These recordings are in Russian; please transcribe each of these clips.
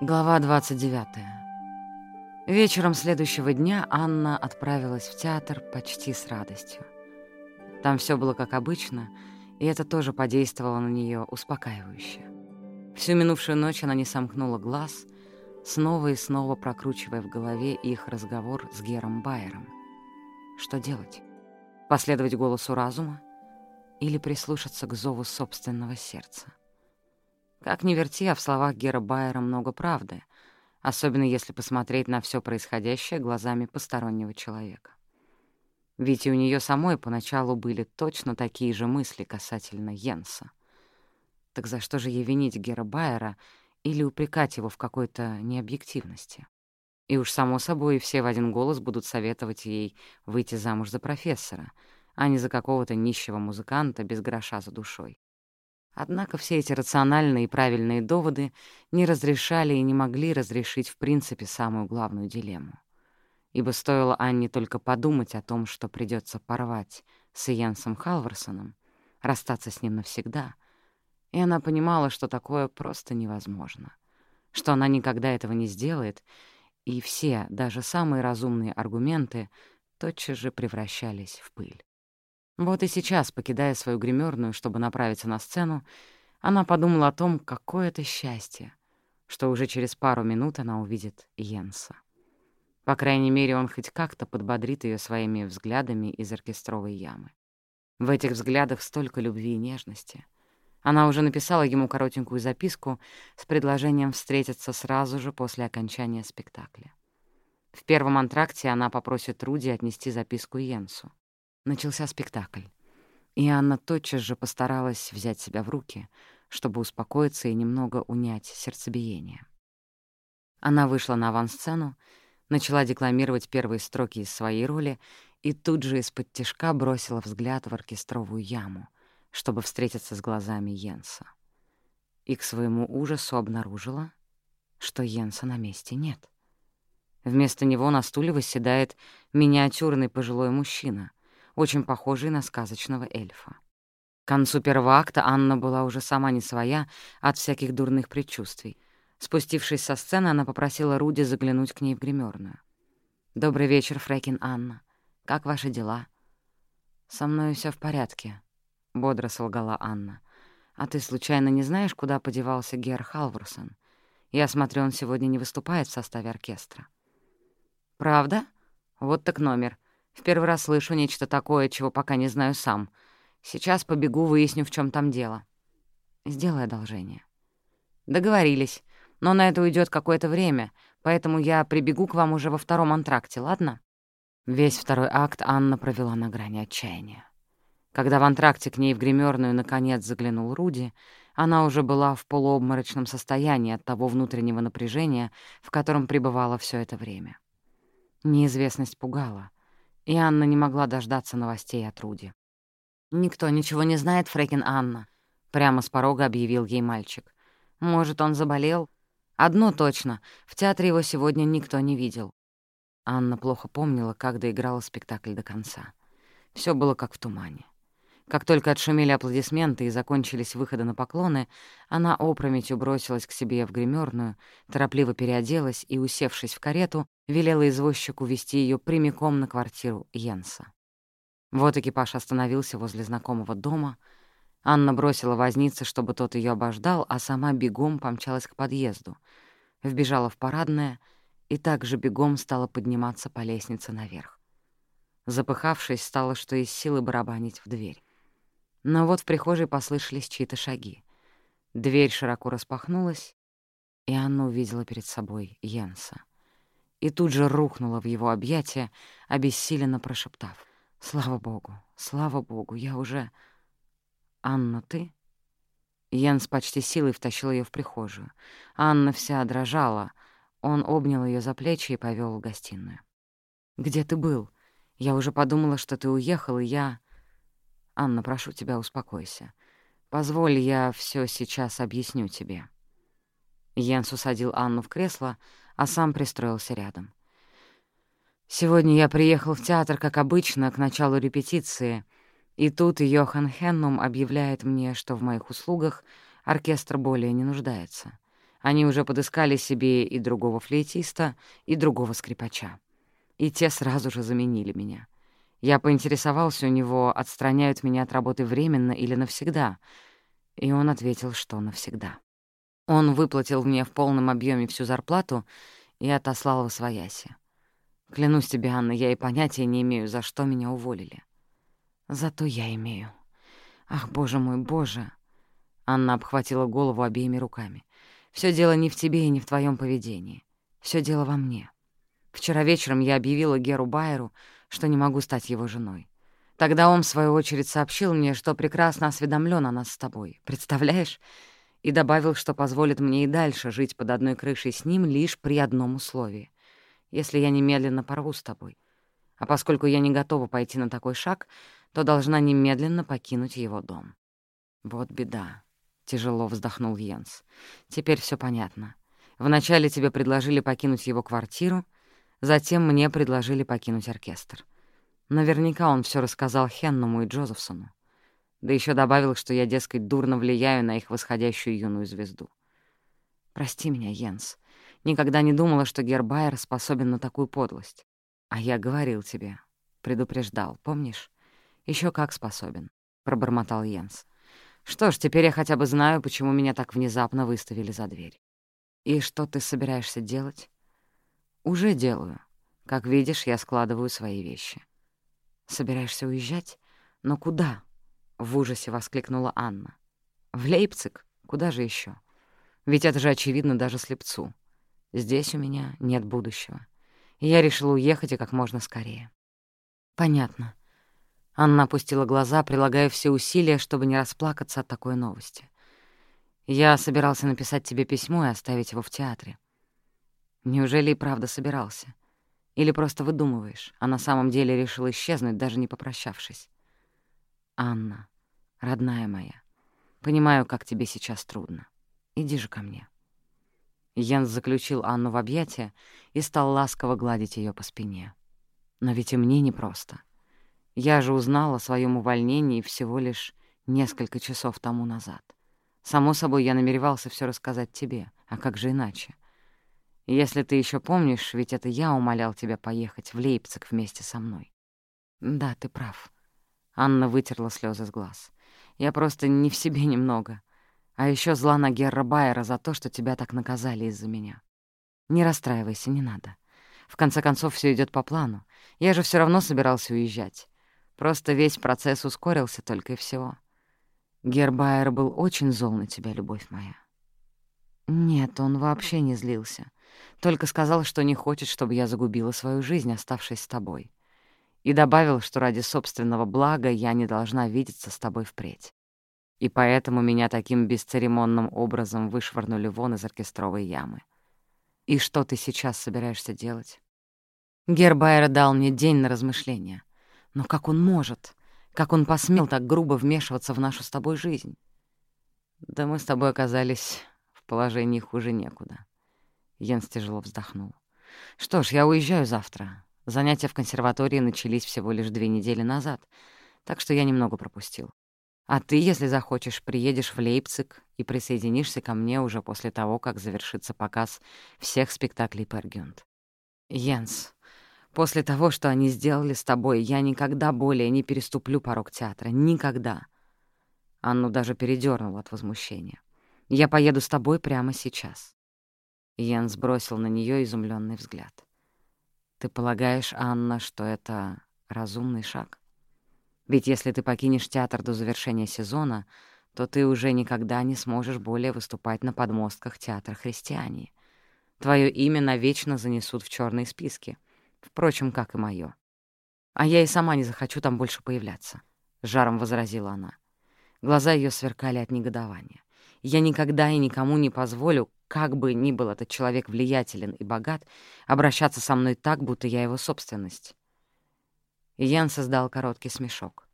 Глава 29. Вечером следующего дня Анна отправилась в театр почти с радостью. Там все было как обычно, и это тоже подействовало на нее успокаивающе. Всю минувшую ночь она не сомкнула глаз, снова и снова прокручивая в голове их разговор с Гером Байером. Что делать? Последовать голосу разума или прислушаться к зову собственного сердца? Как ни верти, а в словах Гера Байера много правды, особенно если посмотреть на все происходящее глазами постороннего человека. Ведь и у нее самой поначалу были точно такие же мысли касательно Йенса. Так за что же ей винить Гера Байера или упрекать его в какой-то необъективности? И уж само собой все в один голос будут советовать ей выйти замуж за профессора, а не за какого-то нищего музыканта без гроша за душой. Однако все эти рациональные и правильные доводы не разрешали и не могли разрешить в принципе самую главную дилемму. Ибо стоило Анне только подумать о том, что придется порвать с Иенсом Халварсоном, расстаться с ним навсегда, и она понимала, что такое просто невозможно, что она никогда этого не сделает, и все, даже самые разумные аргументы, тотчас же превращались в пыль. Вот и сейчас, покидая свою гримерную, чтобы направиться на сцену, она подумала о том, какое это счастье, что уже через пару минут она увидит Йенса. По крайней мере, он хоть как-то подбодрит ее своими взглядами из оркестровой ямы. В этих взглядах столько любви и нежности. Она уже написала ему коротенькую записку с предложением встретиться сразу же после окончания спектакля. В первом антракте она попросит Руди отнести записку Йенсу. Начался спектакль, и Анна тотчас же постаралась взять себя в руки, чтобы успокоиться и немного унять сердцебиение. Она вышла на авансцену, начала декламировать первые строки из своей роли и тут же из-под тишка бросила взгляд в оркестровую яму, чтобы встретиться с глазами Йенса. И к своему ужасу обнаружила, что Йенса на месте нет. Вместо него на стуле восседает миниатюрный пожилой мужчина — очень похожий на сказочного эльфа. К концу первого акта Анна была уже сама не своя от всяких дурных предчувствий. Спустившись со сцены, она попросила Руди заглянуть к ней в гримерную. «Добрый вечер, Фрекин Анна. Как ваши дела?» «Со мной все в порядке», — бодро солгала Анна. «А ты случайно не знаешь, куда подевался Гер Халварсон? Я смотрю, он сегодня не выступает в составе оркестра». «Правда? Вот так номер. В первый раз слышу нечто такое, чего пока не знаю сам. Сейчас побегу, выясню, в чем там дело. Сделай одолжение. Договорились. Но на это уйдет какое-то время, поэтому я прибегу к вам уже во втором антракте, ладно? Весь второй акт Анна провела на грани отчаяния. Когда в антракте к ней в гримерную наконец заглянул Руди, она уже была в полуобморочном состоянии от того внутреннего напряжения, в котором пребывала все это время. Неизвестность пугала и Анна не могла дождаться новостей от Руди. «Никто ничего не знает, Фрекин Анна», — прямо с порога объявил ей мальчик. «Может, он заболел? Одно точно, в театре его сегодня никто не видел». Анна плохо помнила, как доиграла спектакль до конца. Все было как в тумане. Как только отшумели аплодисменты и закончились выходы на поклоны, она опрометью бросилась к себе в гримерную, торопливо переоделась и, усевшись в карету, велела извозчику вести ее прямиком на квартиру Йенса. Вот экипаж остановился возле знакомого дома. Анна бросила возница, чтобы тот ее обождал, а сама бегом помчалась к подъезду, вбежала в парадное и также бегом стала подниматься по лестнице наверх. Запыхавшись, стала что из силы барабанить в дверь. Но вот в прихожей послышались чьи-то шаги. Дверь широко распахнулась, и Анна увидела перед собой Йенса. И тут же рухнула в его объятия, обессиленно прошептав. «Слава богу, слава богу, я уже...» «Анна, ты?» Йенс почти силой втащил ее в прихожую. Анна вся дрожала. Он обнял ее за плечи и повел в гостиную. «Где ты был? Я уже подумала, что ты уехал, и я...» «Анна, прошу тебя, успокойся. Позволь, я все сейчас объясню тебе». Йенс усадил Анну в кресло, а сам пристроился рядом. Сегодня я приехал в театр, как обычно, к началу репетиции, и тут Йохан Хеннум объявляет мне, что в моих услугах оркестр более не нуждается. Они уже подыскали себе и другого флейтиста, и другого скрипача. И те сразу же заменили меня. Я поинтересовался у него, отстраняют меня от работы временно или навсегда, и он ответил, что навсегда. Он выплатил мне в полном объеме всю зарплату и отослал в освояси. Клянусь тебе, Анна, я и понятия не имею, за что меня уволили. Зато я имею. Ах, боже мой, боже! Анна обхватила голову обеими руками. Все дело не в тебе и не в твоем поведении. Все дело во мне. Вчера вечером я объявила Геру Байеру, что не могу стать его женой. Тогда он, в свою очередь, сообщил мне, что прекрасно осведомлен о нас с тобой. Представляешь? И добавил, что позволит мне и дальше жить под одной крышей с ним лишь при одном условии. Если я немедленно порву с тобой. А поскольку я не готова пойти на такой шаг, то должна немедленно покинуть его дом. Вот беда. Тяжело вздохнул Йенс. Теперь все понятно. Вначале тебе предложили покинуть его квартиру, затем мне предложили покинуть оркестр. Наверняка он все рассказал Хенному и Джозефсону. Да еще добавил, что я, дескать, дурно влияю на их восходящую юную звезду. Прости меня, Йенс. Никогда не думала, что Гербайер способен на такую подлость. А я говорил тебе, предупреждал, помнишь? Еще как способен, — пробормотал Йенс. Что ж, теперь я хотя бы знаю, почему меня так внезапно выставили за дверь. И что ты собираешься делать? Уже делаю. Как видишь, я складываю свои вещи. Собираешься уезжать? Но куда? В ужасе воскликнула Анна. В Лейпциг? Куда же еще? Ведь это же очевидно даже слепцу. Здесь у меня нет будущего. Я решила уехать и как можно скорее. Понятно. Анна опустила глаза, прилагая все усилия, чтобы не расплакаться от такой новости. Я собирался написать тебе письмо и оставить его в театре. Неужели и правда собирался? Или просто выдумываешь, а на самом деле решил исчезнуть, даже не попрощавшись? Анна, родная моя, понимаю, как тебе сейчас трудно. Иди же ко мне. Йенс заключил Анну в объятия и стал ласково гладить ее по спине. Но ведь и мне непросто. Я же узнала о своем увольнении всего лишь несколько часов тому назад. Само собой, я намеревался все рассказать тебе, а как же иначе? Если ты еще помнишь, ведь это я умолял тебя поехать в Лейпциг вместе со мной. Да, ты прав. Анна вытерла слезы с глаз. Я просто не в себе немного. А еще зла на Герра Байера за то, что тебя так наказали из-за меня. Не расстраивайся, не надо. В конце концов, все идет по плану. Я же все равно собирался уезжать. Просто весь процесс ускорился только и всего. Гербайер был очень зол на тебя, любовь моя. Нет, он вообще не злился. Только сказал, что не хочет, чтобы я загубила свою жизнь, оставшись с тобой. И добавил, что ради собственного блага я не должна видеться с тобой впредь. И поэтому меня таким бесцеремонным образом вышвырнули вон из оркестровой ямы. И что ты сейчас собираешься делать? Гербайер дал мне день на размышления. Но как он может? Как он посмел так грубо вмешиваться в нашу с тобой жизнь? Да мы с тобой оказались в положении хуже некуда. Йенс тяжело вздохнул. «Что ж, я уезжаю завтра. Занятия в консерватории начались всего лишь две недели назад, так что я немного пропустил. А ты, если захочешь, приедешь в Лейпциг и присоединишься ко мне уже после того, как завершится показ всех спектаклей Пергюнд. Йенс, после того, что они сделали с тобой, я никогда более не переступлю порог театра. Никогда. Анну даже передёрнуло от возмущения. Я поеду с тобой прямо сейчас. Йен сбросил на нее изумленный взгляд. «Ты полагаешь, Анна, что это разумный шаг? Ведь если ты покинешь театр до завершения сезона, то ты уже никогда не сможешь более выступать на подмостках театра христиане. Твое имя навечно занесут в черные списки, впрочем, как и мое. А я и сама не захочу там больше появляться», — жаром возразила она. Глаза ее сверкали от негодования. «Я никогда и никому не позволю, как бы ни был этот человек влиятелен и богат, обращаться со мной так, будто я его собственность. Ян создал короткий смешок.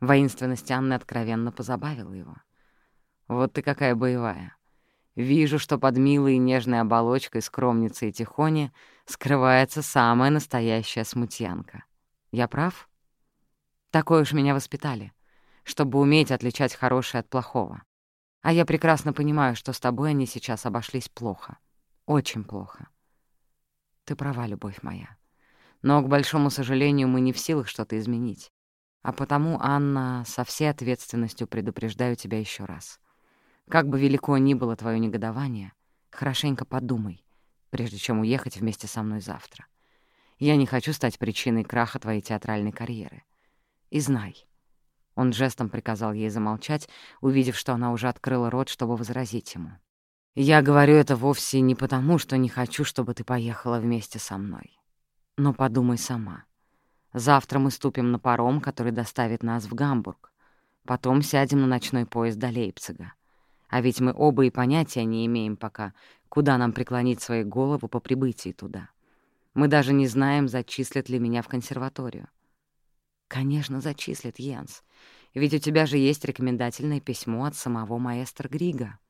Воинственность Анны откровенно позабавила его. «Вот ты какая боевая. Вижу, что под милой и нежной оболочкой скромницы и тихони скрывается самая настоящая смутьянка. Я прав? Такое уж меня воспитали, чтобы уметь отличать хорошее от плохого. А я прекрасно понимаю, что с тобой они сейчас обошлись плохо. Очень плохо. Ты права, любовь моя. Но, к большому сожалению, мы не в силах что-то изменить. А потому, Анна, со всей ответственностью предупреждаю тебя еще раз. Как бы велико ни было твое негодование, хорошенько подумай, прежде чем уехать вместе со мной завтра. Я не хочу стать причиной краха твоей театральной карьеры. И знай. Он жестом приказал ей замолчать, увидев, что она уже открыла рот, чтобы возразить ему. Я говорю это вовсе не потому, что не хочу, чтобы ты поехала вместе со мной. Но подумай сама. Завтра мы ступим на паром, который доставит нас в Гамбург. Потом сядем на ночной поезд до Лейпцига. А ведь мы оба и понятия не имеем пока, куда нам преклонить свои головы по прибытии туда. Мы даже не знаем, зачислят ли меня в консерваторию. Конечно, зачислят, Йенс. Ведь у тебя же есть рекомендательное письмо от самого маэстро Грига.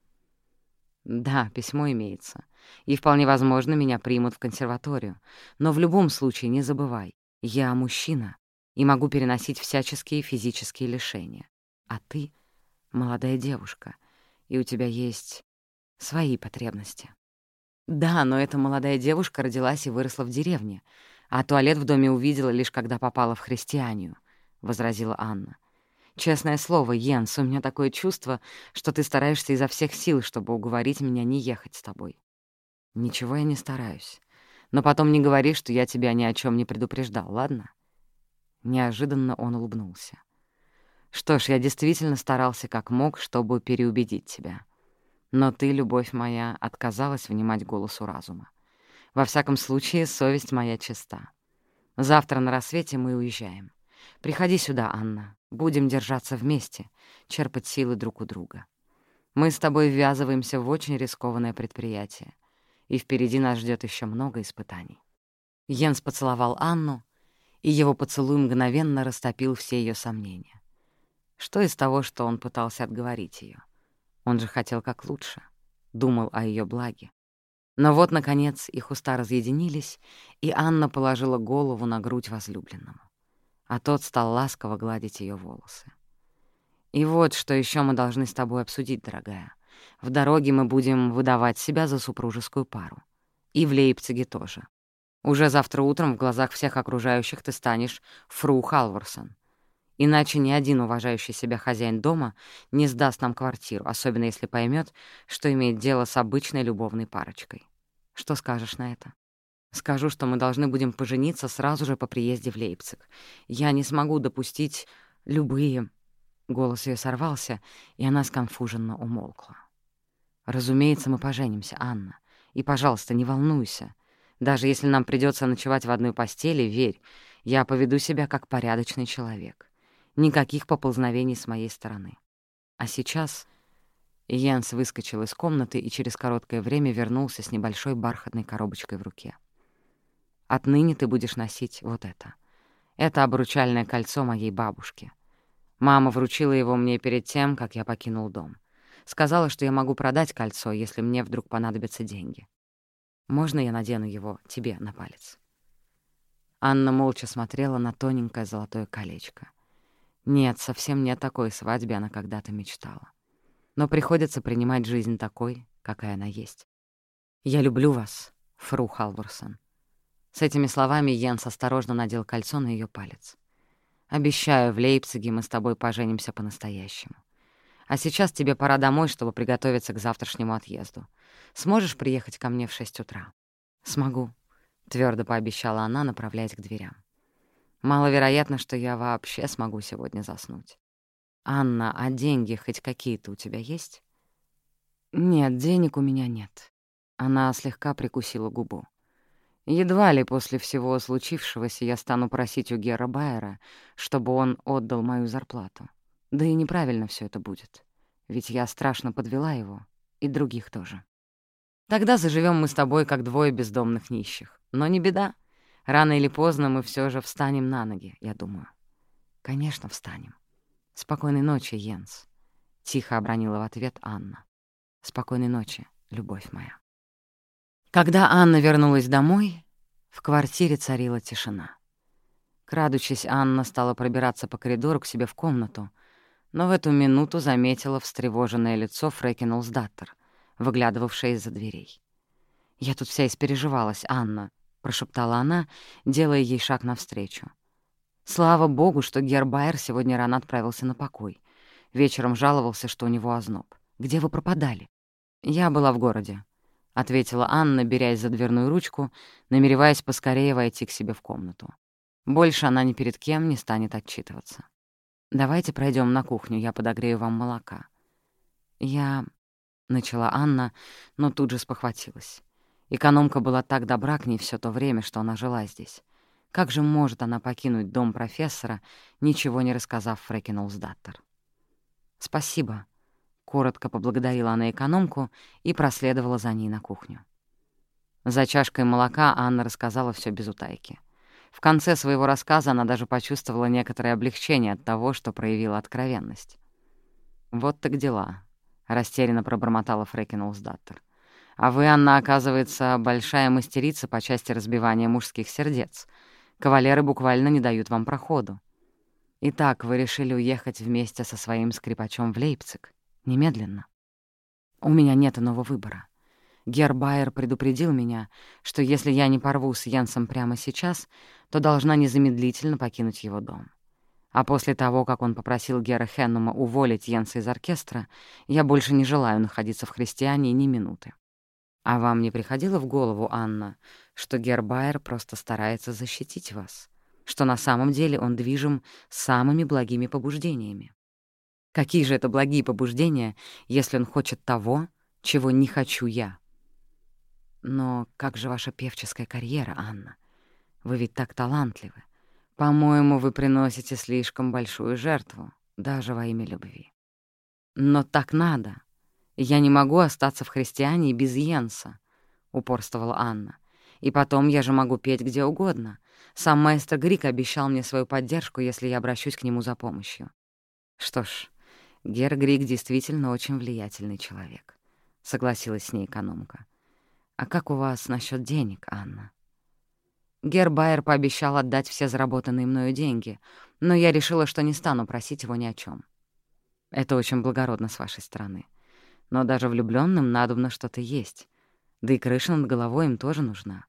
Да, письмо имеется. И вполне возможно, меня примут в консерваторию. Но в любом случае не забывай, я мужчина и могу переносить всяческие физические лишения. А ты — молодая девушка, и у тебя есть свои потребности. Да, но эта молодая девушка родилась и выросла в деревне, а туалет в доме увидела лишь когда попала в христианию, — возразила Анна. Честное слово, Йенс, у меня такое чувство, что ты стараешься изо всех сил, чтобы уговорить меня не ехать с тобой. Ничего я не стараюсь. Но потом не говори, что я тебя ни о чем не предупреждал, ладно? Неожиданно он улыбнулся. Что ж, я действительно старался как мог, чтобы переубедить тебя. Но ты, любовь моя, отказалась внимать голосу разума. Во всяком случае, совесть моя чиста. Завтра на рассвете мы уезжаем. Приходи сюда, Анна. Будем держаться вместе, черпать силы друг у друга. Мы с тобой ввязываемся в очень рискованное предприятие, и впереди нас ждет еще много испытаний. Йенс поцеловал Анну, и его поцелуй мгновенно растопил все ее сомнения. Что из того, что он пытался отговорить ее? Он же хотел как лучше, думал о ее благе. Но вот, наконец, их уста разъединились, и Анна положила голову на грудь возлюбленному а тот стал ласково гладить ее волосы. «И вот, что еще мы должны с тобой обсудить, дорогая. В дороге мы будем выдавать себя за супружескую пару. И в Лейпциге тоже. Уже завтра утром в глазах всех окружающих ты станешь фру Халворсон. Иначе ни один уважающий себя хозяин дома не сдаст нам квартиру, особенно если поймет, что имеет дело с обычной любовной парочкой. Что скажешь на это?» Скажу, что мы должны будем пожениться сразу же по приезде в Лейпциг. Я не смогу допустить любые...» Голос ее сорвался, и она сконфуженно умолкла. «Разумеется, мы поженимся, Анна. И, пожалуйста, не волнуйся. Даже если нам придется ночевать в одной постели, верь, я поведу себя как порядочный человек. Никаких поползновений с моей стороны. А сейчас...» Йенс выскочил из комнаты и через короткое время вернулся с небольшой бархатной коробочкой в руке. Отныне ты будешь носить вот это. Это обручальное кольцо моей бабушки. Мама вручила его мне перед тем, как я покинул дом. Сказала, что я могу продать кольцо, если мне вдруг понадобятся деньги. Можно я надену его тебе на палец?» Анна молча смотрела на тоненькое золотое колечко. Нет, совсем не о такой свадьбе она когда-то мечтала. Но приходится принимать жизнь такой, какая она есть. «Я люблю вас, фру Халворсон. С этими словами Йенс осторожно надел кольцо на ее палец. «Обещаю, в Лейпциге мы с тобой поженимся по-настоящему. А сейчас тебе пора домой, чтобы приготовиться к завтрашнему отъезду. Сможешь приехать ко мне в шесть утра?» «Смогу», — твердо пообещала она, направляясь к дверям. «Маловероятно, что я вообще смогу сегодня заснуть. Анна, а деньги хоть какие-то у тебя есть?» «Нет, денег у меня нет». Она слегка прикусила губу. Едва ли после всего случившегося я стану просить у Гера Байера, чтобы он отдал мою зарплату. Да и неправильно все это будет. Ведь я страшно подвела его, и других тоже. Тогда заживем мы с тобой, как двое бездомных нищих. Но не беда. Рано или поздно мы все же встанем на ноги, я думаю. Конечно, встанем. Спокойной ночи, Йенс. Тихо обронила в ответ Анна. Спокойной ночи, любовь моя. Когда Анна вернулась домой, В квартире царила тишина. Крадучись, Анна стала пробираться по коридору к себе в комнату, но в эту минуту заметила встревоженное лицо Фрэкин Улсдаттер, выглядывавшее из-за дверей. «Я тут вся испереживалась, Анна», — прошептала она, делая ей шаг навстречу. «Слава богу, что Гербайер сегодня рано отправился на покой. Вечером жаловался, что у него озноб. Где вы пропадали?» «Я была в городе», — ответила Анна, берясь за дверную ручку, намереваясь поскорее войти к себе в комнату. Больше она ни перед кем не станет отчитываться. «Давайте пройдем на кухню, я подогрею вам молока». «Я...» — начала Анна, но тут же спохватилась. Экономка была так добра к ней все то время, что она жила здесь. Как же может она покинуть дом профессора, ничего не рассказав Фрэкин Улсдаттер? «Спасибо», — коротко поблагодарила она экономку и проследовала за ней на кухню. За чашкой молока Анна рассказала все без утайки. В конце своего рассказа она даже почувствовала некоторое облегчение от того, что проявила откровенность. «Вот так дела», — растерянно пробормотала Фрекин Улсдаттер. «А вы, Анна, оказывается, большая мастерица по части разбивания мужских сердец. Кавалеры буквально не дают вам проходу. Итак, вы решили уехать вместе со своим скрипачом в Лейпциг? Немедленно?» «У меня нет иного выбора», Гербайер предупредил меня, что если я не порву с Йенсом прямо сейчас, то должна незамедлительно покинуть его дом. А после того, как он попросил Гера Хеннума уволить Йенса из оркестра, я больше не желаю находиться в христиане ни минуты. А вам не приходило в голову, Анна, что Гербайер просто старается защитить вас? Что на самом деле он движим самыми благими побуждениями? Какие же это благие побуждения, если он хочет того, чего не хочу я? Но как же ваша певческая карьера, Анна? Вы ведь так талантливы. По-моему, вы приносите слишком большую жертву, даже во имя любви. Но так надо. Я не могу остаться в христиане без Йенса, — упорствовала Анна. И потом я же могу петь где угодно. Сам маэстро Грик обещал мне свою поддержку, если я обращусь к нему за помощью. Что ж, Гер Грик действительно очень влиятельный человек, — согласилась с ней экономка. «А как у вас насчет денег, Анна?» Гербайер пообещал отдать все заработанные мною деньги, но я решила, что не стану просить его ни о чем. Это очень благородно с вашей стороны. Но даже влюбленным надобно что-то есть. Да и крыша над головой им тоже нужна.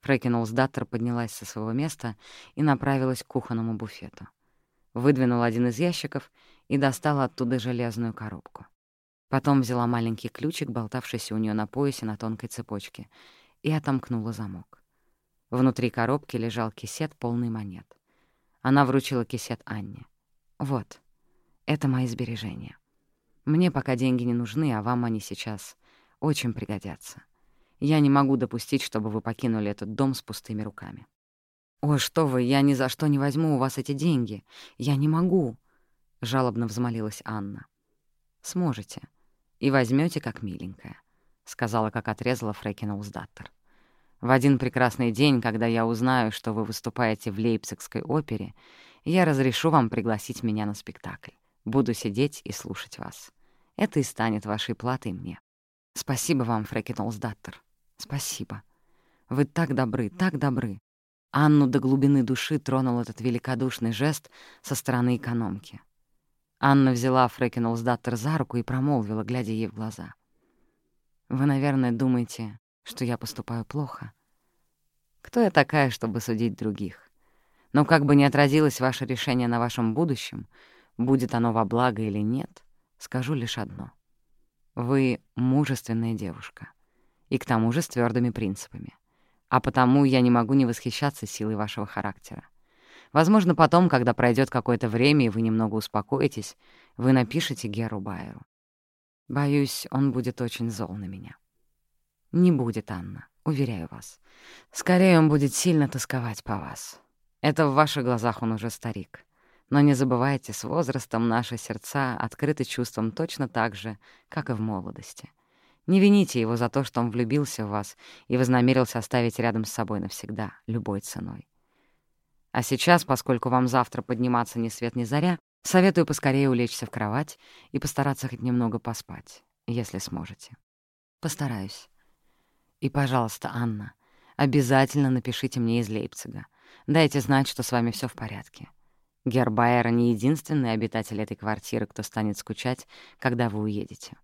Фрэкин Олсдаттер поднялась со своего места и направилась к кухонному буфету. Выдвинула один из ящиков и достала оттуда железную коробку. Потом взяла маленький ключик, болтавшийся у нее на поясе на тонкой цепочке, и отомкнула замок. Внутри коробки лежал кисет, полный монет. Она вручила кисет Анне. «Вот, это мои сбережения. Мне пока деньги не нужны, а вам они сейчас очень пригодятся. Я не могу допустить, чтобы вы покинули этот дом с пустыми руками». «Ой, что вы, я ни за что не возьму у вас эти деньги. Я не могу», — жалобно взмолилась Анна. «Сможете и возьмете как миленькая», — сказала, как отрезала Фрекина Уздаттер. «В один прекрасный день, когда я узнаю, что вы выступаете в Лейпцигской опере, я разрешу вам пригласить меня на спектакль. Буду сидеть и слушать вас. Это и станет вашей платой мне. Спасибо вам, Фрекин Улсдаттер. Спасибо. Вы так добры, так добры». Анну до глубины души тронул этот великодушный жест со стороны экономки. Анна взяла Фрэкин Олсдаттер за руку и промолвила, глядя ей в глаза. «Вы, наверное, думаете, что я поступаю плохо? Кто я такая, чтобы судить других? Но как бы ни отразилось ваше решение на вашем будущем, будет оно во благо или нет, скажу лишь одно. Вы мужественная девушка, и к тому же с твердыми принципами. А потому я не могу не восхищаться силой вашего характера. Возможно, потом, когда пройдет какое-то время, и вы немного успокоитесь, вы напишете Геру Байеру. Боюсь, он будет очень зол на меня. Не будет, Анна, уверяю вас. Скорее, он будет сильно тосковать по вас. Это в ваших глазах он уже старик. Но не забывайте, с возрастом наши сердца открыты чувством точно так же, как и в молодости. Не вините его за то, что он влюбился в вас и вознамерился оставить рядом с собой навсегда, любой ценой. А сейчас, поскольку вам завтра подниматься ни свет ни заря, советую поскорее улечься в кровать и постараться хоть немного поспать, если сможете. Постараюсь. И, пожалуйста, Анна, обязательно напишите мне из Лейпцига. Дайте знать, что с вами все в порядке. Гербайера не единственный обитатель этой квартиры, кто станет скучать, когда вы уедете.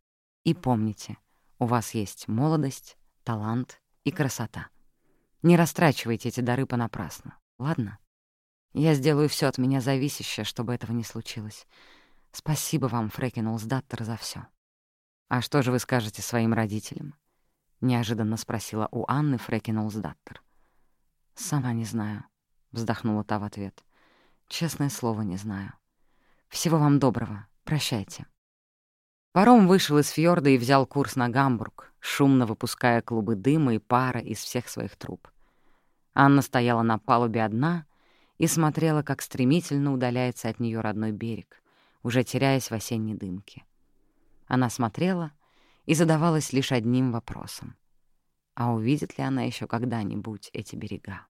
И помните, у вас есть молодость, талант и красота. Не растрачивайте эти дары понапрасну, ладно? Я сделаю все от меня зависящее, чтобы этого не случилось. Спасибо вам, Фрэкин Улсдаттер, за все. «А что же вы скажете своим родителям?» — неожиданно спросила у Анны Фрэкин Улсдаттер. «Сама не знаю», — вздохнула та в ответ. «Честное слово, не знаю. Всего вам доброго. Прощайте». Паром вышел из фьорда и взял курс на Гамбург, шумно выпуская клубы дыма и пара из всех своих труб. Анна стояла на палубе одна и смотрела, как стремительно удаляется от нее родной берег, уже теряясь в осенней дымке. Она смотрела и задавалась лишь одним вопросом. А увидит ли она еще когда-нибудь эти берега?